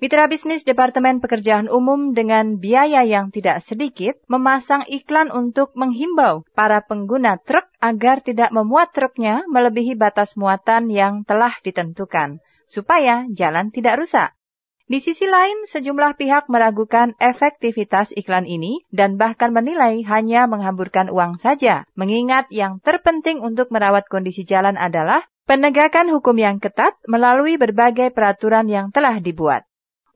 Mitra bisnis Departemen Pekerjaan Umum dengan biaya yang tidak sedikit memasang iklan untuk menghimbau para pengguna truk agar tidak memuat truknya melebihi batas muatan yang telah ditentukan, supaya jalan tidak rusak. Di sisi lain, sejumlah pihak meragukan efektivitas iklan ini dan bahkan menilai hanya menghamburkan uang saja, mengingat yang terpenting untuk merawat kondisi jalan adalah penegakan hukum yang ketat melalui berbagai peraturan yang telah dibuat.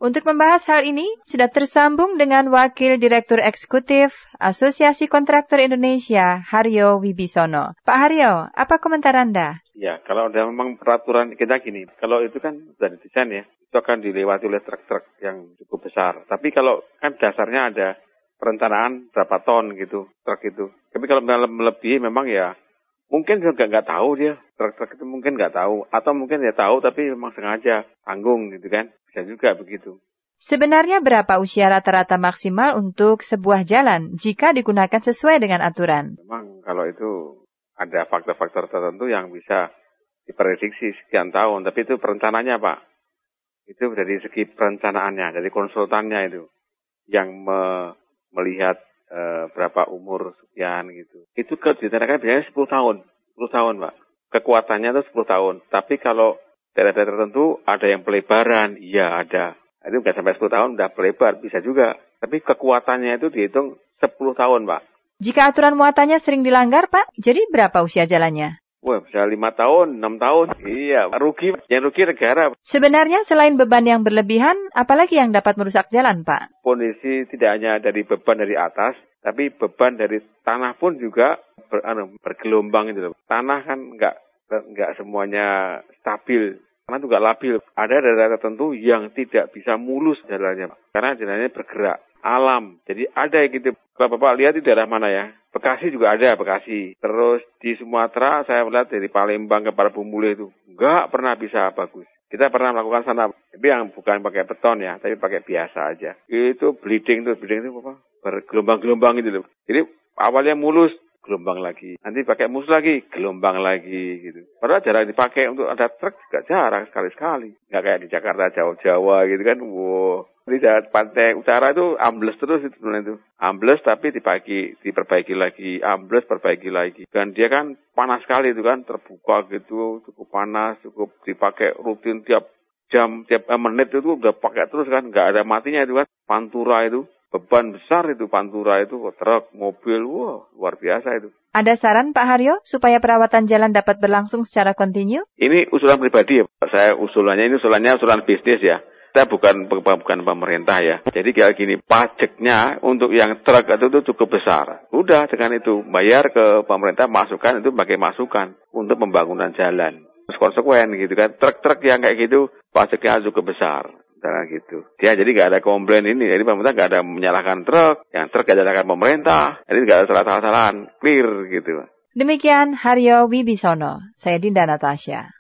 Untuk membahas hal ini, sudah tersambung dengan Wakil Direktur Eksekutif Asosiasi Kontraktor Indonesia, Haryo Wibisono. Pak Haryo, apa komentar Anda? Ya, kalau ada memang peraturan kita gini, kalau itu kan sudah didesain ya, itu akan dilewati oleh truk-truk yang cukup besar. Tapi kalau kan dasarnya ada perencanaan berapa ton gitu, truk itu. Tapi kalau melebihi memang ya mungkin juga nggak tahu dia truk-truk itu mungkin nggak tahu atau mungkin ya tahu tapi memang sengaja tanggung gitu kan bisa juga begitu. Sebenarnya berapa usia rata-rata maksimal untuk sebuah jalan jika digunakan sesuai dengan aturan? Memang kalau itu ada faktor-faktor tertentu yang bisa diprediksi sekian tahun, tapi itu perencanaannya Pak. Itu dari segi perencanaannya, dari konsultannya itu yang me melihat e, berapa umur sekian gitu. Itu ke ditanakan biasanya 10 tahun, 10 tahun Pak. Kekuatannya itu 10 tahun. Tapi kalau daerah-daerah tertentu ada yang pelebaran, iya ada. Itu nggak sampai 10 tahun udah pelebar, bisa juga. Tapi kekuatannya itu dihitung 10 tahun Pak. Jika aturan muatannya sering dilanggar Pak, jadi berapa usia jalannya? Wah, bisa lima tahun, enam tahun. Iya, rugi. Yang rugi negara. Sebenarnya selain beban yang berlebihan, apalagi yang dapat merusak jalan, Pak? Kondisi tidak hanya dari beban dari atas, tapi beban dari tanah pun juga ber, anu, bergelombang itu. Tanah kan nggak nggak semuanya stabil. Tanah juga labil. Ada daerah tertentu yang tidak bisa mulus jalannya, karena jalannya bergerak alam. Jadi ada yang gitu. Bapak-bapak lihat di daerah mana ya? Bekasi juga ada, Bekasi. Terus di Sumatera saya melihat dari Palembang ke Parabumule itu. Enggak pernah bisa bagus. Kita pernah melakukan sana, tapi yang bukan pakai beton ya, tapi pakai biasa aja. Itu bleeding tuh, bleeding itu apa? Bergelombang-gelombang itu loh. Jadi awalnya mulus, gelombang lagi. Nanti pakai mus lagi, gelombang lagi gitu. Padahal jarang dipakai untuk ada truk juga jarang sekali-sekali. Nggak kayak di Jakarta, Jawa-Jawa gitu kan. Wow, di pantai utara itu ambles terus itu itu. Ambles tapi dibagi, diperbaiki lagi, ambles perbaiki lagi. Dan dia kan panas sekali itu kan, terbuka gitu, cukup panas, cukup dipakai rutin tiap jam, tiap eh, menit itu udah pakai terus kan, nggak ada matinya itu kan. Pantura itu, beban besar itu pantura itu, truk, mobil, wah luar biasa itu. Ada saran Pak Haryo supaya perawatan jalan dapat berlangsung secara kontinu? Ini usulan pribadi ya, saya usulannya ini usulannya usulan bisnis ya kita bukan bukan pemerintah ya. Jadi kayak gini, pajaknya untuk yang truk itu, itu cukup besar. Udah dengan itu bayar ke pemerintah masukan itu sebagai masukan untuk pembangunan jalan. Konsekuen gitu kan. Truk-truk yang kayak gitu pajaknya cukup besar. Karena gitu. Ya jadi nggak ada komplain ini. Jadi pemerintah nggak ada menyalahkan truk. Yang truk nggak ada pemerintah. Jadi nggak ada salah-salahan. Clear gitu. Demikian Haryo Wibisono. Saya Dinda Natasha.